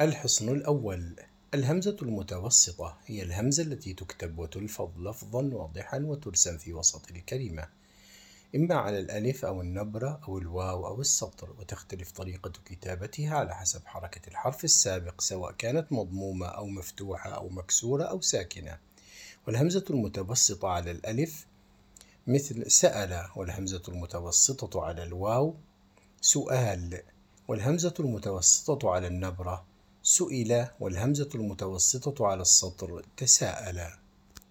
الحصن الأول. الهمزة المتوسطة هي الهمزة التي تكتب وتلفظ لفظا واضحا وترسم في وسط الكلمة. إما على الألف أو النبرة أو الواو أو السطر وتختلف طريقة كتابتها على حسب حركة الحرف السابق سواء كانت مضمومة أو مفتوحة أو مكسورة أو ساكنة. والهمزة المتوسطة على الألف مثل سأل والهمزة المتوسطة على الواو سؤال. والهمزة المتوسطة على النبرة سئل والهمزة المتوسطة على السطر تساءل